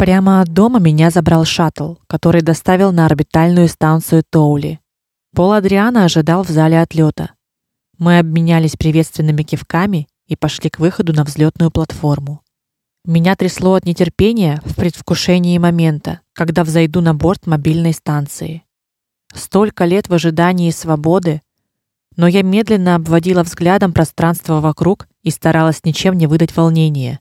Прямо от дома меня забрал шаттл, который доставил на орбитальную станцию Тоули. Пол Адриана ожидал в зале отлета. Мы обменялись приветственными кивками и пошли к выходу на взлетную платформу. Меня трясло от нетерпения в предвкушении момента, когда взойду на борт мобильной станции. Столько лет в ожидании свободы, но я медленно обводила взглядом пространство вокруг и старалась ничем не выдать волнения.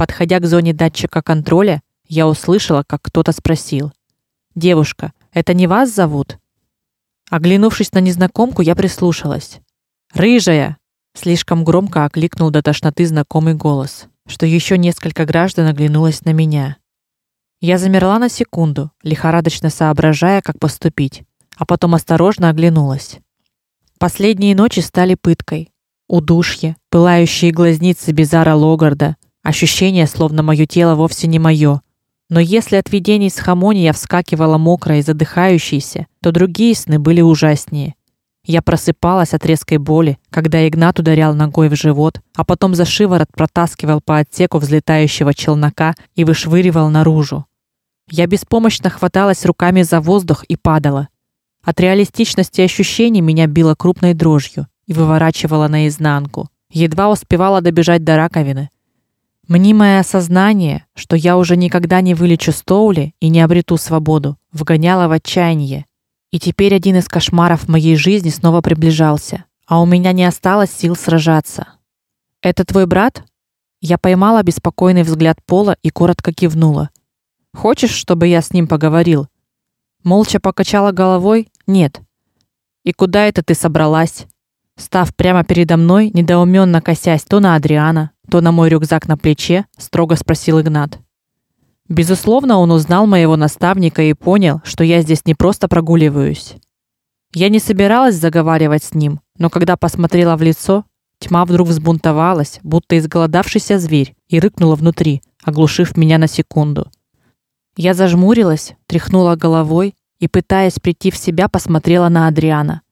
Подходя к зоне датчика контроля, я услышала, как кто-то спросил: "Девушка, это не вас зовут?" Оглянувшись на незнакомку, я прислушалась. "Рыжая!" слишком громко окликнул до тошноты знакомый голос, что еще несколько граждан оглянулось на меня. Я замерла на секунду, лихорадочно соображая, как поступить, а потом осторожно оглянулась. Последние ночи стали пыткой. Удушье, пылающие глазницы Бизара Логарда, ощущение, словно моё тело вовсе не моё. Но если от видений с Хамони я вскакивала мокрая и задыхающаяся, то другие сны были ужаснее. Я просыпалась от резкой боли, когда Игнат ударял ногой в живот, а потом за шиворот протаскивал по отсеку взлетающего челнока и вышвыривал наружу. Я беспомощно хваталась руками за воздух и падала. От реалистичности ощущений меня било крупной дрожью и выворачивало наизнанку. Едва успевала добежать до раковины. Мнимое осознание, что я уже никогда не вылечу Стоули и не обрету свободу, вгоняло в отчаяние. И теперь один из кошмаров моей жизни снова приближался, а у меня не осталось сил сражаться. Это твой брат? Я поймала беспокойный взгляд Пола и коротко кивнула. Хочешь, чтобы я с ним поговорил? Молча покачала головой: "Нет". И куда это ты собралась? Став прямо передо мной, недоуменно косясь то на Адриана, то на мой рюкзак на плече, строго спросил Игнат. Безусловно, он узнал моего наставника и понял, что я здесь не просто прогуливаюсь. Я не собиралась заговаривать с ним, но когда посмотрела в лицо, тьма вдруг взбунтовалась, будто изголодавшийся зверь, и рыкнула внутри, оглушив меня на секунду. Я зажмурилась, тряхнула головой и, пытаясь прийти в себя, посмотрела на Адриана.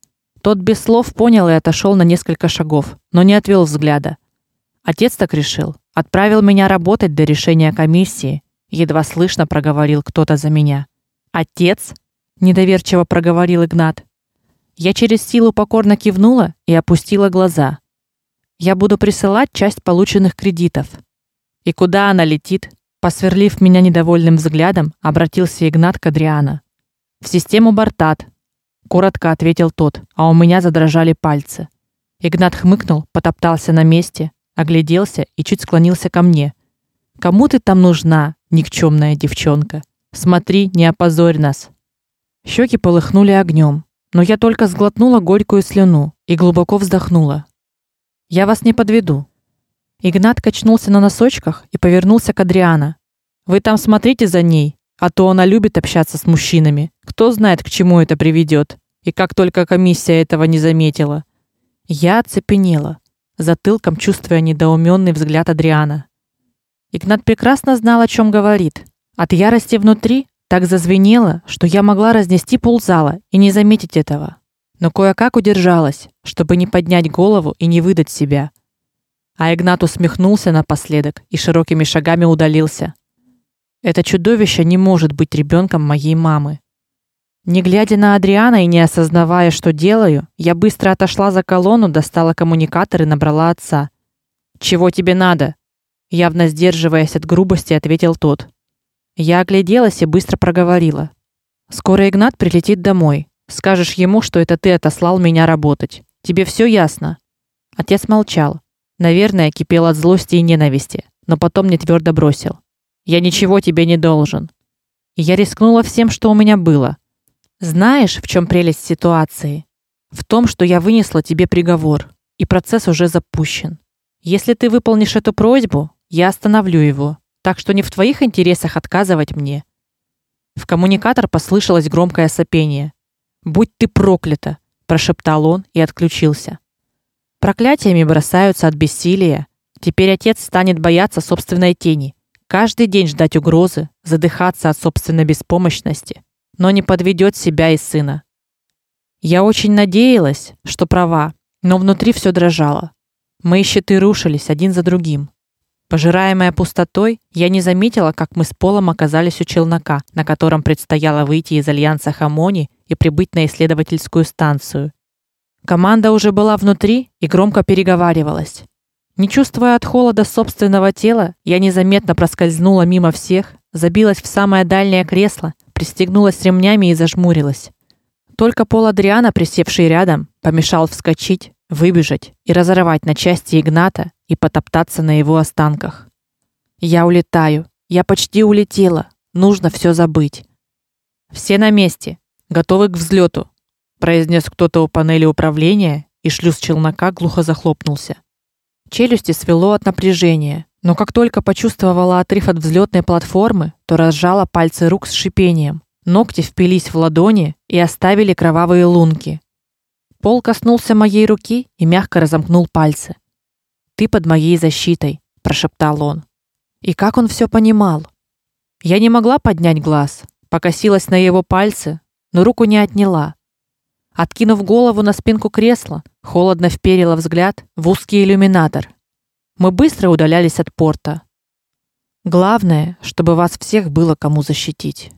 Тот без слов понял и отошел на несколько шагов, но не отвел взгляда. Отец так решил, отправил меня работать до решения комиссии, едва слышно проговорил кто-то за меня. Отец? недоверчиво проговорил Игнат. Я через силу покорно кивнула и опустила глаза. Я буду присылать часть полученных кредитов. И куда она летит? Посверлив меня недовольным взглядом, обратился Игнат к Адриана. В систему Бартат, коротко ответил тот, а у меня задрожали пальцы. Игнат хмыкнул, потоптался на месте, огляделся и чуть склонился ко мне. Кому ты там нужна, никчемная девчонка? Смотри, не опозорь нас. Щеки полыхнули огнем, но я только сглотнула горькую слюну и глубоко вздохнула. Я вас не подведу. Игнат качнулся на носочках и повернулся к Адриана. Вы там смотрите за ней, а то она любит общаться с мужчинами. Кто знает, к чему это приведет. И как только комиссия этого не заметила. Я оцепенела, затылком чувствуя недоуменный взгляд Адриана. Игнат прекрасно знал, о чем говорит. От ярости внутри так зазвенело, что я могла разнести ползала и не заметить этого. Но кое-как удержалась, чтобы не поднять голову и не выдать себя. А Игнат усмехнулся напоследок и широкими шагами удалился. Это чудовище не может быть ребенком моей мамы. Не глядя на Адриана и не осознавая, что делаю, я быстро отошла за колонну, достала коммуникатор и набрала отца. Чего тебе надо? Явно сдерживаясь от грубости, ответил тот. Я огляделась и быстро проговорила: Скоро Игнат прилетит домой. Скажешь ему, что это ты отослал меня работать. Тебе все ясно? Отец молчал. Наверное, кипел от злости и ненависти, но потом не твердо бросил: "Я ничего тебе не должен". И я рискнула всем, что у меня было. Знаешь, в чем прелесть ситуации? В том, что я вынесла тебе приговор, и процесс уже запущен. Если ты выполнишь эту просьбу, я остановлю его. Так что не в твоих интересах отказывать мне. В коммуникатор послышалось громкое сопение. "Будь ты проклята", прошептал он и отключился. Проклятиями бросаются от бессилия. Теперь отец станет бояться собственной тени, каждый день ждать угрозы, задыхаться от собственной беспомощности, но не подведет себя и сына. Я очень надеялась, что права, но внутри все дрожало. Мои щиты рушились один за другим. Пожираемая пустотой, я не заметила, как мы с Полом оказались у челнока, на котором предстояло выйти из альянса Хамони и прибыть на исследовательскую станцию. Команда уже была внутри и громко переговаривалась. Не чувствуя от холода собственного тела, я незаметно проскользнула мимо всех, забилась в самое дальнее кресло, пристегнулась ремнями и зажмурилась. Только Пол Адриана, присевший рядом, помешал вскочить, выбежать и разорвать на части Игната и потоптаться на его останках. Я улетаю. Я почти улетела. Нужно все забыть. Все на месте, готовы к взлету, произнес кто-то у панели управления, и шлюз челнока глухо захлопнулся. Челюсти свело от напряжения, но как только почувствовала отрыв от взлетной платформы, то разжала пальцы рук с шипением. Ногти впились в ладони и оставили кровавые лунки. Пол коснулся моей руки и мягко разомкнул пальцы. Ты под моей защитой, прошептал он. И как он все понимал? Я не могла поднять глаз, покосилась на его пальцы, но руку не отняла. Откинув голову на спинку кресла, холодно вперила взгляд в узкий иллюминатор. Мы быстро удалялись от порта. Главное, чтобы вас всех было кому защитить.